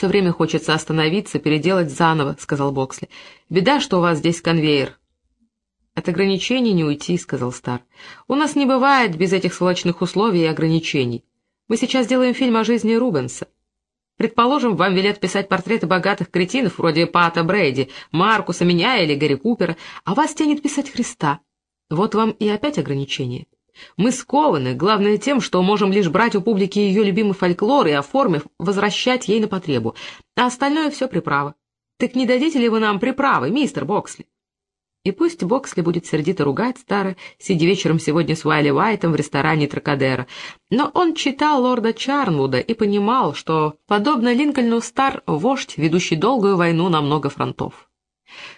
«Все время хочется остановиться, переделать заново», — сказал Боксли. «Беда, что у вас здесь конвейер». «От ограничений не уйти», — сказал Стар. «У нас не бывает без этих сволочных условий и ограничений. Мы сейчас делаем фильм о жизни Рубенса. Предположим, вам велят писать портреты богатых кретинов вроде Пата Брейди, Маркуса, меня или Гарри Купера, а вас тянет писать Христа. Вот вам и опять ограничения. Мы скованы, главное тем, что можем лишь брать у публики ее любимый фольклор и, оформив, возвращать ей на потребу, а остальное все приправа. Так не дадите ли вы нам приправы, мистер Боксли? И пусть Боксли будет сердито ругать старо, сидя вечером сегодня с Уайли Уайтом в ресторане Тракадера, но он читал лорда Чарнвуда и понимал, что, подобно Линкольну, Стар — вождь, ведущий долгую войну на много фронтов.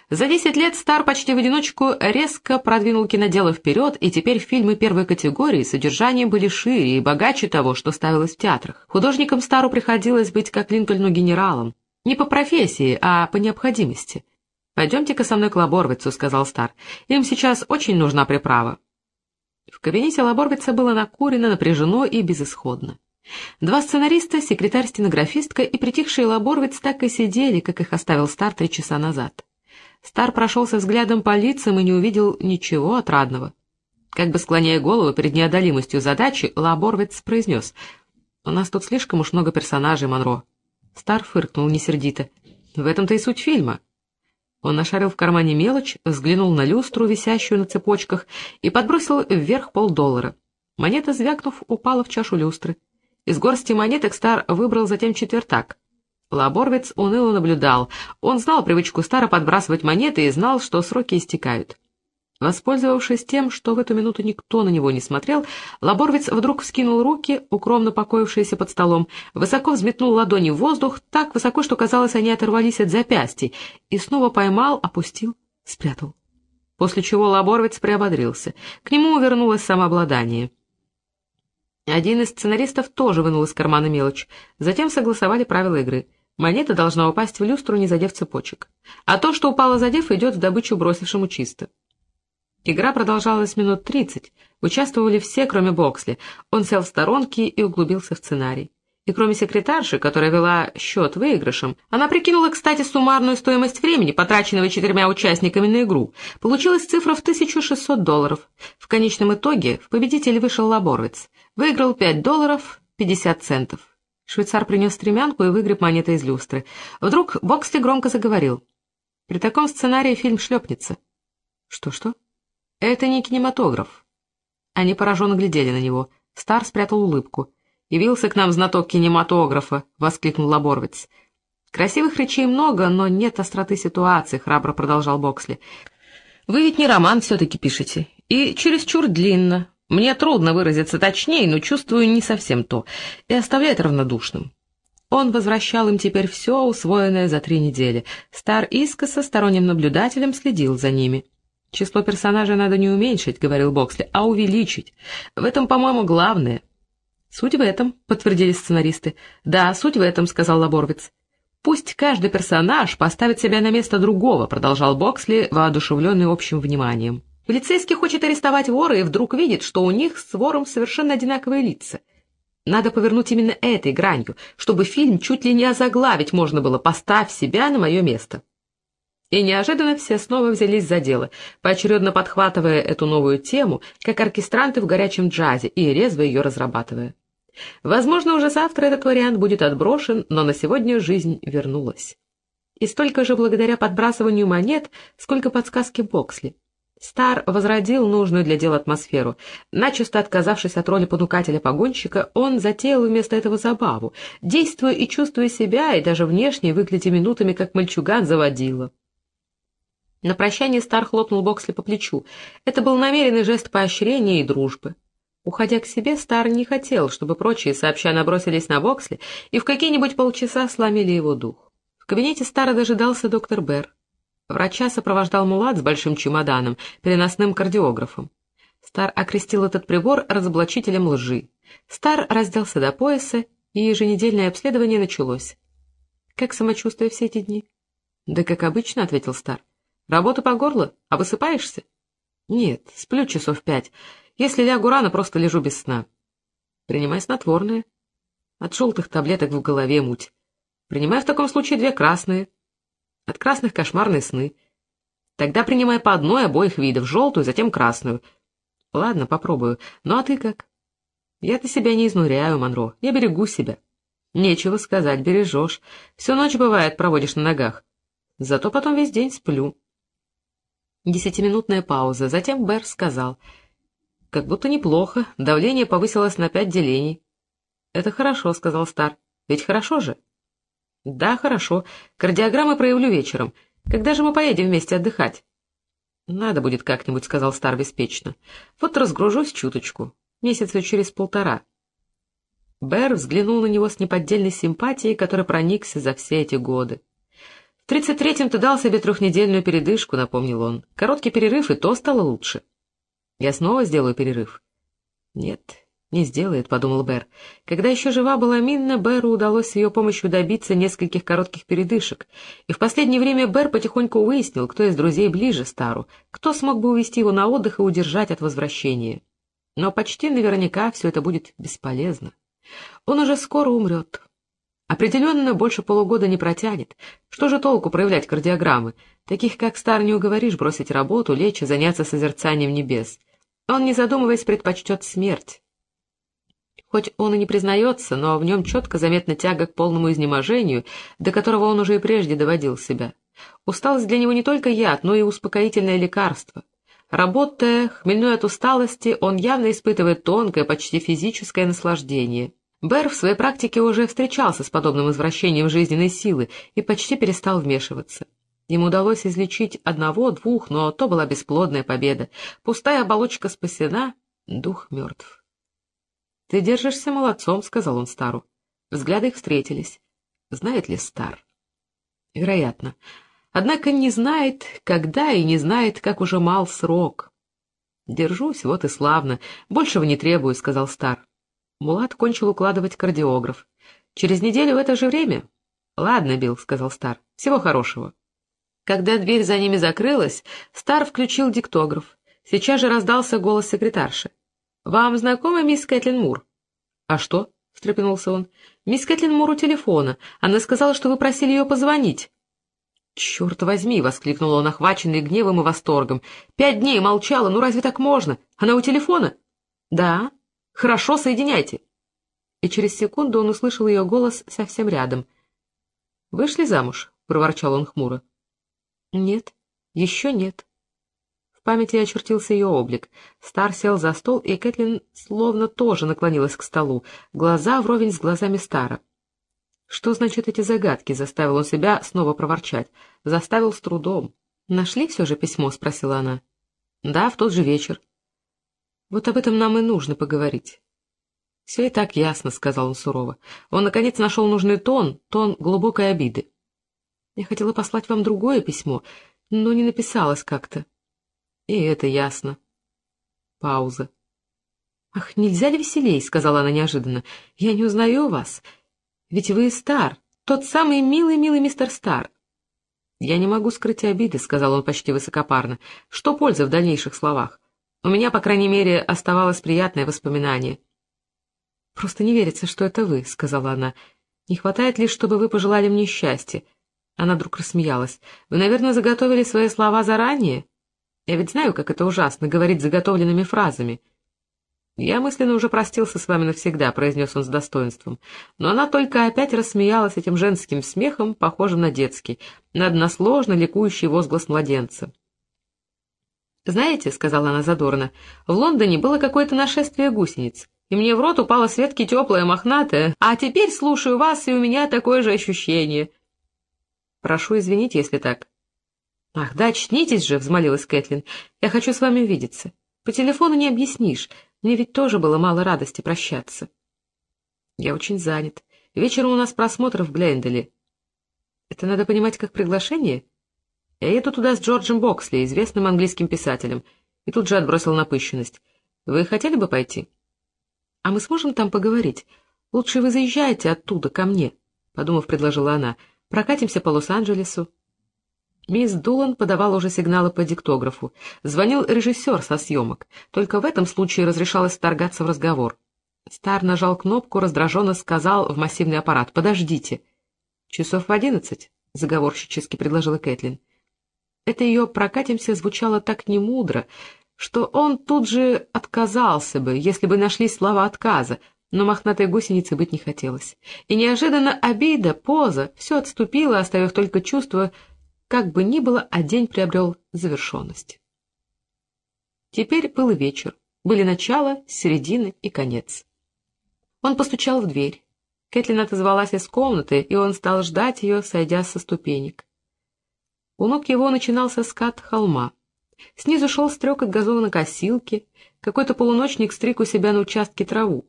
За десять лет Стар почти в одиночку резко продвинул кинодело вперед, и теперь фильмы первой категории содержанием были шире и богаче того, что ставилось в театрах. Художникам Стару приходилось быть как Линкольну генералом, не по профессии, а по необходимости — «Пойдемте-ка со мной к Лаборвицу», — сказал Стар. «Им сейчас очень нужна приправа». В кабинете Лаборвица было накурено, напряжено и безысходно. Два сценариста, секретарь-стенографистка и притихший Лаборвиц так и сидели, как их оставил Стар три часа назад. Стар прошелся взглядом по лицам и не увидел ничего отрадного. Как бы склоняя голову перед неодолимостью задачи, Лаборвиц произнес. «У нас тут слишком уж много персонажей, Монро». Стар фыркнул несердито. «В этом-то и суть фильма». Он нашарил в кармане мелочь, взглянул на люстру, висящую на цепочках, и подбросил вверх полдоллара. Монета, звякнув, упала в чашу люстры. Из горсти монеток Стар выбрал затем четвертак. Лаборвец уныло наблюдал. Он знал привычку Стара подбрасывать монеты и знал, что сроки истекают. Воспользовавшись тем, что в эту минуту никто на него не смотрел, Лаборвиц вдруг вскинул руки, укромно покоившиеся под столом, высоко взметнул ладони в воздух, так высоко, что, казалось, они оторвались от запястий, и снова поймал, опустил, спрятал. После чего Лаборвиц приободрился. К нему вернулось самообладание. Один из сценаристов тоже вынул из кармана мелочь. Затем согласовали правила игры. Монета должна упасть в люстру, не задев цепочек. А то, что упало задев, идет в добычу бросившему чисто. Игра продолжалась минут тридцать. Участвовали все, кроме Боксли. Он сел в сторонке и углубился в сценарий. И кроме секретарши, которая вела счет выигрышем, она прикинула, кстати, суммарную стоимость времени, потраченного четырьмя участниками на игру. Получилась цифра в 1600 долларов. В конечном итоге в победитель вышел Лаборвиц. Выиграл 5 долларов 50 центов. Швейцар принес стремянку и выгреб монеты из люстры. Вдруг Боксли громко заговорил. При таком сценарии фильм шлепнется. Что-что? «Это не кинематограф». Они пораженно глядели на него. Стар спрятал улыбку. «Явился к нам знаток кинематографа», — воскликнул Лаборвиц. «Красивых речей много, но нет остроты ситуации», — храбро продолжал Боксли. «Вы ведь не роман все-таки пишете. И чересчур длинно. Мне трудно выразиться точнее, но чувствую не совсем то. И оставляет равнодушным». Он возвращал им теперь все, усвоенное за три недели. Стар искоса сторонним наблюдателем следил за ними. «Число персонажей надо не уменьшить», — говорил Боксли, — «а увеличить. В этом, по-моему, главное». «Суть в этом», — подтвердили сценаристы. «Да, суть в этом», — сказал Лаборвиц. «Пусть каждый персонаж поставит себя на место другого», — продолжал Боксли, воодушевленный общим вниманием. «Полицейский хочет арестовать вора и вдруг видит, что у них с вором совершенно одинаковые лица. Надо повернуть именно этой гранью, чтобы фильм чуть ли не озаглавить можно было «Поставь себя на мое место». И неожиданно все снова взялись за дело, поочередно подхватывая эту новую тему, как оркестранты в горячем джазе, и резво ее разрабатывая. Возможно, уже завтра этот вариант будет отброшен, но на сегодня жизнь вернулась. И столько же благодаря подбрасыванию монет, сколько подсказки Боксли. Стар возродил нужную для дела атмосферу. Начисто отказавшись от роли понукателя-погонщика, он затеял вместо этого забаву, действуя и чувствуя себя, и даже внешне выглядя минутами, как мальчуган заводила. На прощание Стар хлопнул Боксли по плечу. Это был намеренный жест поощрения и дружбы. Уходя к себе, Стар не хотел, чтобы прочие сообща набросились на Боксли и в какие-нибудь полчаса сломили его дух. В кабинете Стара дожидался доктор Берр. Врача сопровождал Мулат с большим чемоданом, переносным кардиографом. Стар окрестил этот прибор разоблачителем лжи. Стар разделся до пояса, и еженедельное обследование началось. «Как самочувствие все эти дни?» «Да как обычно», — ответил Стар. Работа по горло? А высыпаешься? Нет, сплю часов пять. Если лягу рано, просто лежу без сна. Принимай снотворное. От желтых таблеток в голове муть. Принимай в таком случае две красные. От красных кошмарные сны. Тогда принимай по одной обоих видов, желтую, затем красную. Ладно, попробую. Ну а ты как? Я-то себя не изнуряю, Монро. Я берегу себя. Нечего сказать, бережешь. Всю ночь, бывает, проводишь на ногах. Зато потом весь день сплю. Десятиминутная пауза. Затем Бэр сказал. Как будто неплохо. Давление повысилось на пять делений. Это хорошо, сказал Стар. Ведь хорошо же? Да, хорошо. Кардиограммы проявлю вечером. Когда же мы поедем вместе отдыхать? Надо будет как-нибудь, сказал Стар беспечно. Вот разгружусь чуточку. Месяца через полтора. Бэр взглянул на него с неподдельной симпатией, которая проникся за все эти годы. «В тридцать третьем ты дал себе трехнедельную передышку», — напомнил он. «Короткий перерыв, и то стало лучше». «Я снова сделаю перерыв». «Нет, не сделает», — подумал Бэр. Когда еще жива была Минна, Бэру удалось с ее помощью добиться нескольких коротких передышек, и в последнее время Бэр потихоньку выяснил, кто из друзей ближе Стару, кто смог бы увести его на отдых и удержать от возвращения. Но почти наверняка все это будет бесполезно. Он уже скоро умрет. Определенно больше полугода не протянет. Что же толку проявлять кардиограммы? Таких, как Стар, не уговоришь бросить работу, лечь и заняться созерцанием небес. Он, не задумываясь, предпочтет смерть. Хоть он и не признается, но в нем четко заметна тяга к полному изнеможению, до которого он уже и прежде доводил себя. Усталость для него не только яд, но и успокоительное лекарство. Работая, хмельной от усталости, он явно испытывает тонкое, почти физическое наслаждение. Бэр в своей практике уже встречался с подобным извращением жизненной силы и почти перестал вмешиваться. Ему удалось излечить одного-двух, но то была бесплодная победа. Пустая оболочка спасена, дух мертв. — Ты держишься молодцом, — сказал он Стару. Взгляды их встретились. Знает ли Стар? — Вероятно однако не знает, когда и не знает, как уже мал срок. «Держусь, вот и славно. Большего не требую», — сказал Стар. Мулат кончил укладывать кардиограф. «Через неделю в это же время?» «Ладно, Билл», — сказал Стар. «Всего хорошего». Когда дверь за ними закрылась, Стар включил диктограф. Сейчас же раздался голос секретарши. «Вам знакома мисс Кэтлин Мур?» «А что?» — встрепенулся он. «Мисс Кэтлин Мур у телефона. Она сказала, что вы просили ее позвонить». «Черт возьми!» — воскликнул он, охваченный гневом и восторгом. «Пять дней молчала, ну разве так можно? Она у телефона?» «Да. Хорошо, соединяйте». И через секунду он услышал ее голос совсем рядом. «Вышли замуж?» — проворчал он хмуро. «Нет, еще нет». Памяти очертился ее облик. Стар сел за стол, и Кэтлин словно тоже наклонилась к столу, глаза вровень с глазами Стара. Что значит эти загадки? Заставил он себя снова проворчать. Заставил с трудом. Нашли все же письмо? Спросила она. Да, в тот же вечер. Вот об этом нам и нужно поговорить. Все и так ясно, сказал он сурово. Он, наконец, нашел нужный тон, тон глубокой обиды. Я хотела послать вам другое письмо, но не написалось как-то. И это ясно. Пауза. «Ах, нельзя ли веселей?» — сказала она неожиданно. «Я не узнаю вас. Ведь вы Стар, тот самый милый-милый мистер Стар. «Я не могу скрыть обиды», — сказал он почти высокопарно. «Что пользы в дальнейших словах? У меня, по крайней мере, оставалось приятное воспоминание». «Просто не верится, что это вы», — сказала она. «Не хватает лишь, чтобы вы пожелали мне счастья». Она вдруг рассмеялась. «Вы, наверное, заготовили свои слова заранее? Я ведь знаю, как это ужасно — говорить заготовленными фразами». «Я мысленно уже простился с вами навсегда», — произнес он с достоинством. Но она только опять рассмеялась этим женским смехом, похожим на детский, на односложно ликующий возглас младенца. «Знаете», — сказала она задорно, — «в Лондоне было какое-то нашествие гусениц, и мне в рот упала с ветки теплая мохнатая, а теперь слушаю вас, и у меня такое же ощущение». «Прошу извинить, если так». «Ах, да, очнитесь же», — взмолилась Кэтлин, — «я хочу с вами увидеться. По телефону не объяснишь». Мне ведь тоже было мало радости прощаться. Я очень занят. Вечером у нас просмотр в Гленделе. Это надо понимать как приглашение? Я еду туда с Джорджем Боксли, известным английским писателем, и тут же отбросил напыщенность. Вы хотели бы пойти? А мы сможем там поговорить? Лучше вы заезжайте оттуда ко мне, — подумав, предложила она. Прокатимся по Лос-Анджелесу. Мисс Дулан подавала уже сигналы по диктографу. Звонил режиссер со съемок. Только в этом случае разрешалось вторгаться в разговор. Стар нажал кнопку, раздраженно сказал в массивный аппарат «Подождите». «Часов в одиннадцать», — заговорщически предложила Кэтлин. Это ее «прокатимся» звучало так немудро, что он тут же отказался бы, если бы нашлись слова отказа, но мохнатой гусеницы быть не хотелось. И неожиданно обида, поза, все отступило, оставив только чувство, как бы ни было, а день приобрел завершенность. Теперь был вечер, были начало, середина и конец. Он постучал в дверь. Кэтлин отозвалась из комнаты, и он стал ждать ее, сойдя со ступенек. У ног его начинался скат холма. Снизу шел стрек от газона косилки, какой-то полуночник стриг у себя на участке траву.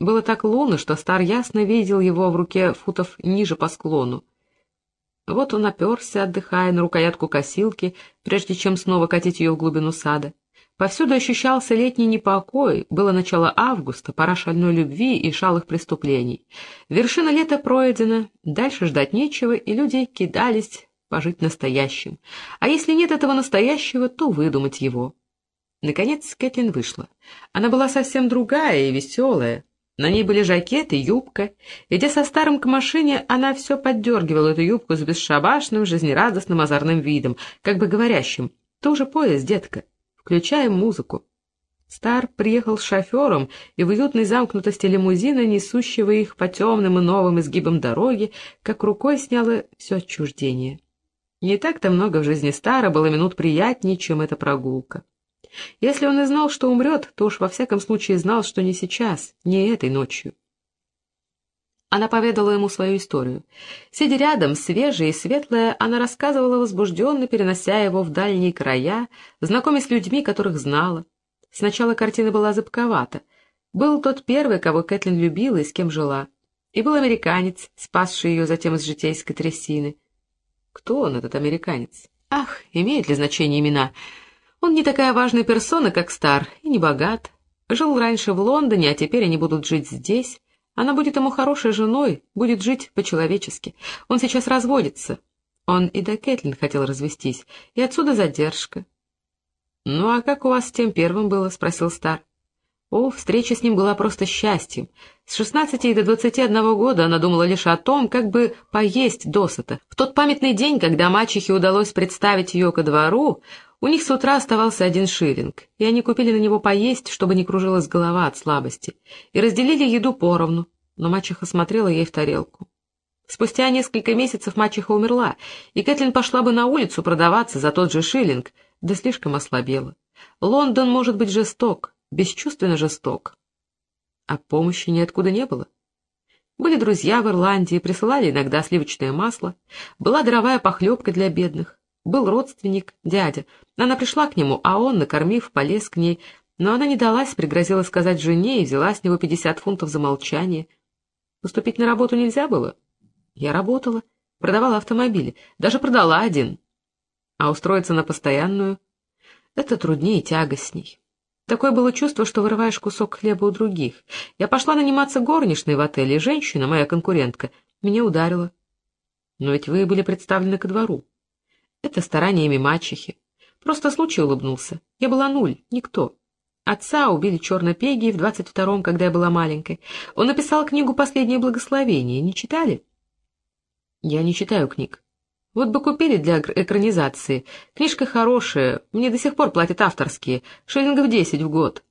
Было так лунно, что Стар ясно видел его в руке футов ниже по склону. Вот он оперся, отдыхая на рукоятку косилки, прежде чем снова катить ее в глубину сада. Повсюду ощущался летний непокой, было начало августа, пора шальной любви и шалых преступлений. Вершина лета пройдена, дальше ждать нечего, и люди кидались пожить настоящим. А если нет этого настоящего, то выдумать его. Наконец Кэтлин вышла. Она была совсем другая и веселая. На ней были жакет и юбка. Идя со старым к машине, она все поддергивала эту юбку с бесшабашным, жизнерадостным, озорным видом, как бы говорящим «Ты уже поезд, детка, включаем музыку». Стар приехал с шофером, и в уютной замкнутости лимузина, несущего их по темным и новым изгибам дороги, как рукой сняло все отчуждение. Не так-то много в жизни Стара было минут приятнее, чем эта прогулка. Если он и знал, что умрет, то уж во всяком случае знал, что не сейчас, не этой ночью. Она поведала ему свою историю. Сидя рядом, свежая и светлая, она рассказывала возбужденно, перенося его в дальние края, знакомясь с людьми, которых знала. Сначала картина была зыбковата. Был тот первый, кого Кэтлин любила и с кем жила. И был американец, спасший ее затем из житейской трясины. Кто он, этот американец? Ах, имеет ли значение имена? Он не такая важная персона, как Стар, и не богат. Жил раньше в Лондоне, а теперь они будут жить здесь. Она будет ему хорошей женой, будет жить по-человечески. Он сейчас разводится. Он и до Кэтлин хотел развестись, и отсюда задержка. — Ну а как у вас с тем первым было? — спросил Стар. О, встреча с ним была просто счастьем. С 16 до 21 года она думала лишь о том, как бы поесть досыта. В тот памятный день, когда мачехе удалось представить ее ко двору, у них с утра оставался один шиллинг, и они купили на него поесть, чтобы не кружилась голова от слабости, и разделили еду поровну, но мачеха смотрела ей в тарелку. Спустя несколько месяцев мачеха умерла, и Кэтлин пошла бы на улицу продаваться за тот же шиллинг, да слишком ослабела. Лондон может быть жесток, бесчувственно жесток. А помощи ниоткуда не было. Были друзья в Ирландии, присылали иногда сливочное масло, была даровая похлебка для бедных, был родственник, дядя. Она пришла к нему, а он, накормив, полез к ней, но она не далась, пригрозила сказать жене и взяла с него пятьдесят фунтов за молчание. Поступить на работу нельзя было. Я работала, продавала автомобили, даже продала один. А устроиться на постоянную — это труднее и тягостней. Такое было чувство, что вырываешь кусок хлеба у других. Я пошла наниматься горничной в отеле, и женщина, моя конкурентка, меня ударила. Но ведь вы были представлены ко двору. Это стараниями мачехи. Просто случай улыбнулся. Я была нуль, никто. Отца убили чернопеги в двадцать втором, когда я была маленькой. Он написал книгу «Последнее благословение». Не читали? Я не читаю книг. Вот бы купили для экранизации. Книжка хорошая, мне до сих пор платят авторские, шиллингов десять в год.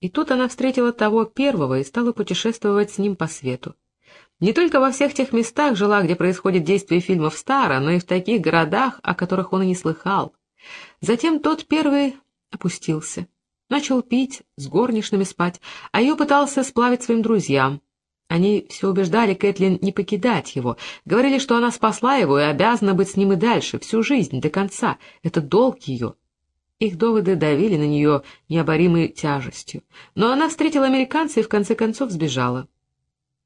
И тут она встретила того первого и стала путешествовать с ним по свету. Не только во всех тех местах жила, где происходит действие фильмов Стара, но и в таких городах, о которых он и не слыхал. Затем тот первый опустился. Начал пить, с горничными спать, а ее пытался сплавить своим друзьям. Они все убеждали Кэтлин не покидать его, говорили, что она спасла его и обязана быть с ним и дальше, всю жизнь, до конца. Это долг ее. Их доводы давили на нее необоримой тяжестью. Но она встретила американца и в конце концов сбежала.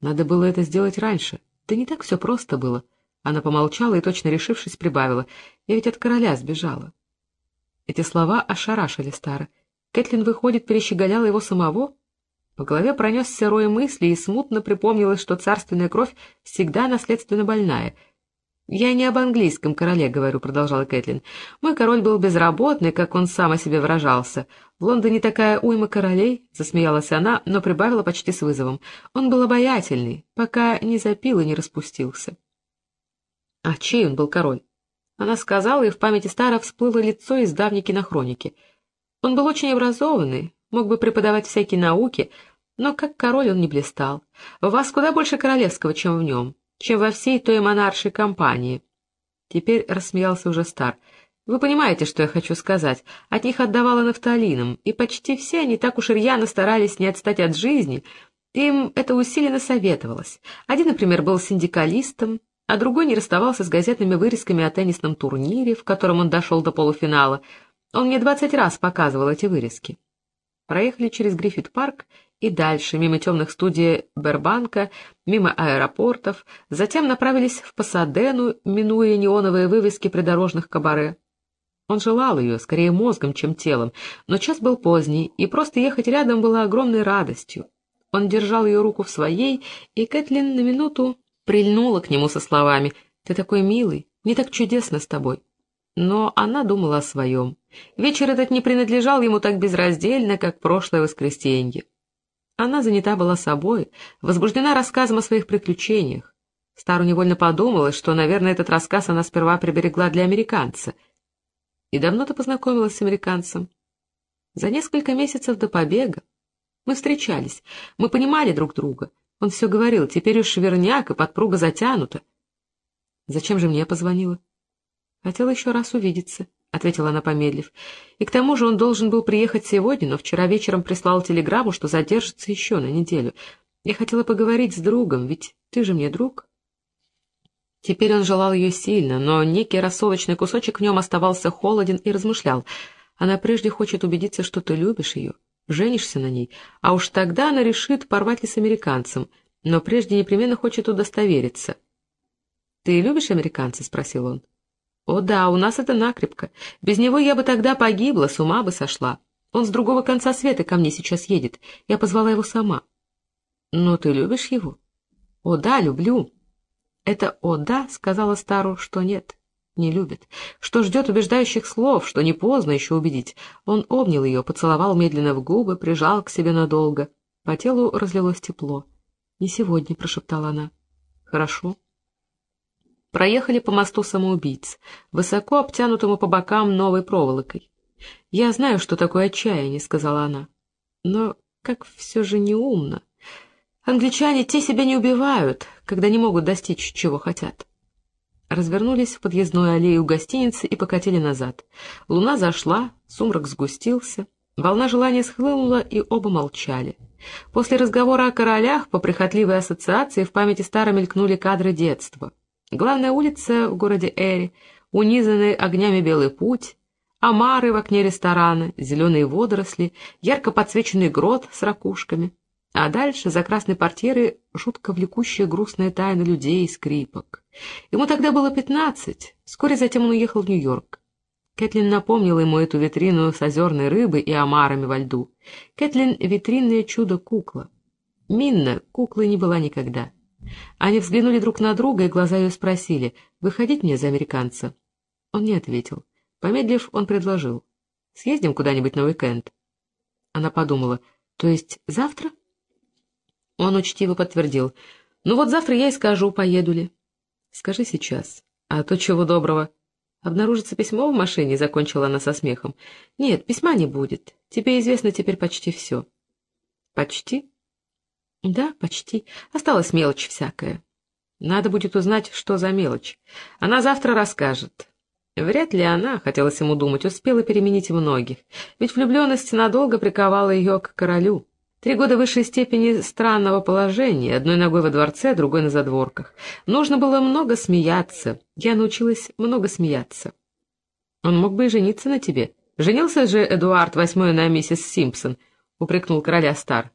Надо было это сделать раньше. Да не так все просто было. Она помолчала и, точно решившись, прибавила. Я ведь от короля сбежала. Эти слова ошарашили Стара. Кэтлин, выходит, перещеголяла его самого? По голове пронесся рой мыслей, и смутно припомнилось, что царственная кровь всегда наследственно больная. «Я не об английском короле говорю», — продолжала Кэтлин. «Мой король был безработный, как он сам о себе выражался. В Лондоне такая уйма королей», — засмеялась она, но прибавила почти с вызовом. «Он был обаятельный, пока не запил и не распустился». А чей он был король? Она сказала, и в памяти Стара всплыло лицо из давней кинохроники. Он был очень образованный, мог бы преподавать всякие науки, но как король он не блистал. В вас куда больше королевского, чем в нем, чем во всей той монаршей компании. Теперь рассмеялся уже Стар. Вы понимаете, что я хочу сказать. От них отдавало нафталином, и почти все они так уж рьяно старались не отстать от жизни, им это усиленно советовалось. Один, например, был синдикалистом, а другой не расставался с газетными вырезками о теннисном турнире, в котором он дошел до полуфинала. Он мне двадцать раз показывал эти вырезки. Проехали через Гриффит-парк и дальше, мимо темных студий Бербанка, мимо аэропортов, затем направились в Пасадену, минуя неоновые вывески придорожных кабаре. Он желал ее, скорее мозгом, чем телом, но час был поздний, и просто ехать рядом было огромной радостью. Он держал ее руку в своей, и Кэтлин на минуту прильнула к нему со словами «Ты такой милый, мне так чудесно с тобой». Но она думала о своем. Вечер этот не принадлежал ему так безраздельно, как прошлое воскресенье. Она занята была собой, возбуждена рассказом о своих приключениях. Стару невольно подумалось, что, наверное, этот рассказ она сперва приберегла для американца. И давно ты познакомилась с американцем? За несколько месяцев до побега. Мы встречались, мы понимали друг друга. Он все говорил, теперь уж верняк, и подпруга затянута. Зачем же мне позвонила? Хотела еще раз увидеться, — ответила она, помедлив. И к тому же он должен был приехать сегодня, но вчера вечером прислал телеграмму, что задержится еще на неделю. Я хотела поговорить с другом, ведь ты же мне друг. Теперь он желал ее сильно, но некий рассолочный кусочек в нем оставался холоден и размышлял. Она прежде хочет убедиться, что ты любишь ее женишься на ней, а уж тогда она решит, порвать ли с американцем, но прежде непременно хочет удостовериться. «Ты любишь американца?» — спросил он. «О да, у нас это накрепко. Без него я бы тогда погибла, с ума бы сошла. Он с другого конца света ко мне сейчас едет. Я позвала его сама». «Но ты любишь его?» «О да, люблю». Это «о да» сказала Стару, что нет не любит, что ждет убеждающих слов, что не поздно еще убедить. Он обнял ее, поцеловал медленно в губы, прижал к себе надолго. По телу разлилось тепло. «Не сегодня», — прошептала она. «Хорошо». Проехали по мосту самоубийц, высоко обтянутому по бокам новой проволокой. «Я знаю, что такое отчаяние», — сказала она. «Но как все же неумно. Англичане те себя не убивают, когда не могут достичь, чего хотят» развернулись в подъездную аллею гостиницы и покатили назад. Луна зашла, сумрак сгустился, волна желания схлынула, и оба молчали. После разговора о королях по прихотливой ассоциации в памяти старо мелькнули кадры детства. Главная улица в городе Эри, унизанный огнями белый путь, омары в окне ресторана, зеленые водоросли, ярко подсвеченный грот с ракушками — а дальше, за красной портьерой, жутко влекущая грустная тайна людей и скрипок. Ему тогда было пятнадцать, вскоре затем он уехал в Нью-Йорк. Кэтлин напомнила ему эту витрину с озерной рыбой и омарами во льду. Кэтлин — витринное чудо-кукла. Минна куклой не была никогда. Они взглянули друг на друга, и глаза ее спросили, «Выходить мне за американца?» Он не ответил. Помедлив, он предложил, «Съездим куда-нибудь на уикенд?» Она подумала, «То есть завтра?» Он учтиво подтвердил. «Ну вот завтра я и скажу, поеду ли». «Скажи сейчас. А то чего доброго». «Обнаружится письмо в машине», — закончила она со смехом. «Нет, письма не будет. Тебе известно теперь почти все». «Почти?» «Да, почти. Осталась мелочь всякая. Надо будет узнать, что за мелочь. Она завтра расскажет». Вряд ли она, хотелось ему думать, успела переменить многих, ведь влюбленность надолго приковала ее к королю. Три года высшей степени странного положения, одной ногой во дворце, другой на задворках. Нужно было много смеяться. Я научилась много смеяться. Он мог бы и жениться на тебе. Женился же Эдуард восьмой на миссис Симпсон, — упрекнул короля Стар.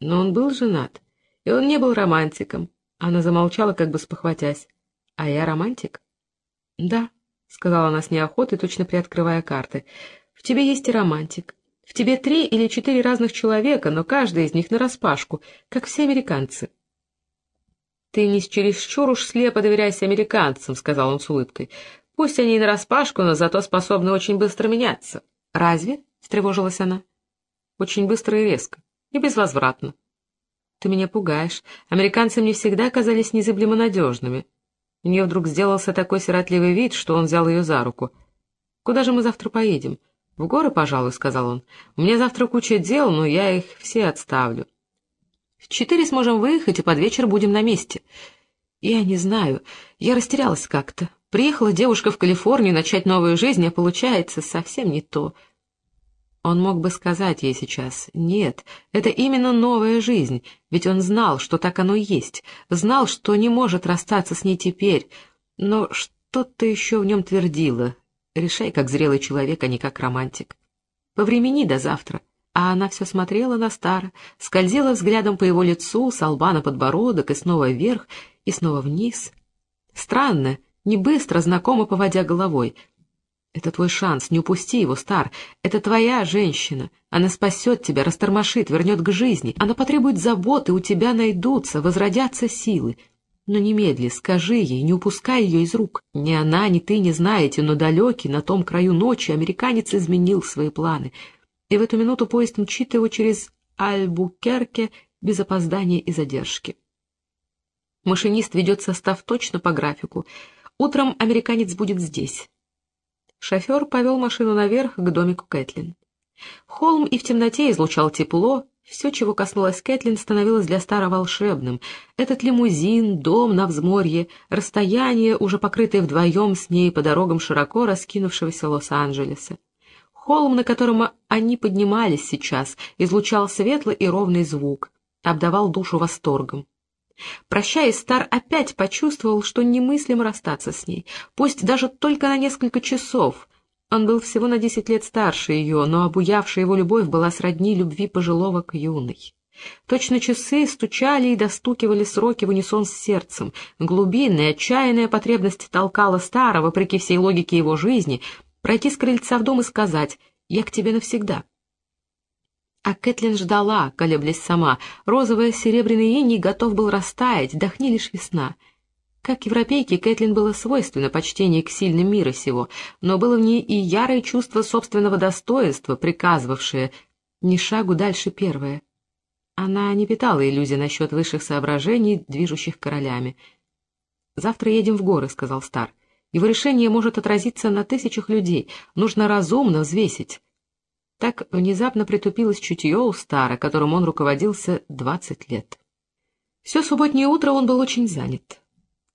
Но он был женат, и он не был романтиком. Она замолчала, как бы спохватясь. — А я романтик? — Да, — сказала она с неохотой, точно приоткрывая карты. — В тебе есть и романтик. В тебе три или четыре разных человека, но каждый из них нараспашку, как все американцы. — Ты не чересчур уж слепо доверяйся американцам, — сказал он с улыбкой. — Пусть они и нараспашку, но зато способны очень быстро меняться. — Разве? — встревожилась она. — Очень быстро и резко. И безвозвратно. — Ты меня пугаешь. Американцы мне всегда казались незыблемо надежными. У нее вдруг сделался такой сиротливый вид, что он взял ее за руку. «Куда же мы завтра поедем?» «В горы, пожалуй», — сказал он. «У меня завтра куча дел, но я их все отставлю». «В четыре сможем выехать, и под вечер будем на месте». «Я не знаю. Я растерялась как-то. Приехала девушка в Калифорнию начать новую жизнь, а получается совсем не то». Он мог бы сказать ей сейчас «Нет, это именно новая жизнь», ведь он знал, что так оно и есть, знал, что не может расстаться с ней теперь, но что-то еще в нем твердило. Решай, как зрелый человек, а не как романтик. Повремени до завтра. А она все смотрела на Стара, скользила взглядом по его лицу, с лба на подбородок, и снова вверх, и снова вниз. Странно, не быстро, знакомо поводя головой — это твой шанс, не упусти его, Стар. Это твоя женщина. Она спасет тебя, растормошит, вернет к жизни. Она потребует заботы, у тебя найдутся, возродятся силы. Но немедли, скажи ей, не упускай ее из рук. Ни она, ни ты не знаете, но далекий, на том краю ночи, американец изменил свои планы. И в эту минуту поезд мчит его через Альбукерке без опоздания и задержки. Машинист ведет состав точно по графику. Утром американец будет здесь. Шофер повел машину наверх к домику Кэтлин. Холм и в темноте излучал тепло, все, чего коснулась Кэтлин, становилось для Стара волшебным. Этот лимузин, дом на взморье, расстояние, уже покрытое вдвоем с ней по дорогам широко раскинувшегося Лос-Анджелеса. Холм, на котором они поднимались сейчас, излучал светлый и ровный звук, обдавал душу восторгом. Прощаясь, Стар опять почувствовал, что немыслимо расстаться с ней, пусть даже только на несколько часов. Он был всего на десять лет старше ее, но обуявшая его любовь была сродни любви пожилого к юной. Точно часы стучали и достукивали сроки в унисон с сердцем. Глубинная, отчаянная потребность толкала Стара, вопреки всей логике его жизни, пройти с крыльца в дом и сказать «Я к тебе навсегда». А Кэтлин ждала, колеблясь сама. Розовый серебряный иней готов был растаять, дохни лишь весна. Как европейке, Кэтлин было свойственно почтение к сильным мира сего, но было в ней и ярое чувство собственного достоинства, приказывавшее «ни шагу дальше первое». Она не питала иллюзий насчет высших соображений, движущих королями. «Завтра едем в горы», — сказал Стар. «Его решение может отразиться на тысячах людей. Нужно разумно взвесить». Так внезапно притупилось чутье у Стара, которым он руководился двадцать лет. Все субботнее утро он был очень занят.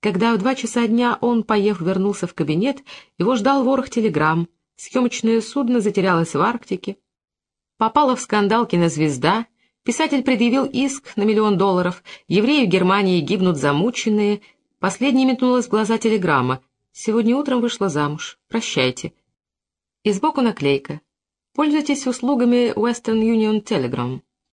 Когда в два часа дня он, поев, вернулся в кабинет, его ждал ворох телеграмм. Съемочное судно затерялось в Арктике. Попала в скандал кинозвезда. Писатель предъявил иск на миллион долларов. Евреи в Германии гибнут замученные. Последней метнулась в глаза телеграмма. Сегодня утром вышла замуж. Прощайте. И сбоку наклейка. Пользуйтесь услугами Western Union Telegram.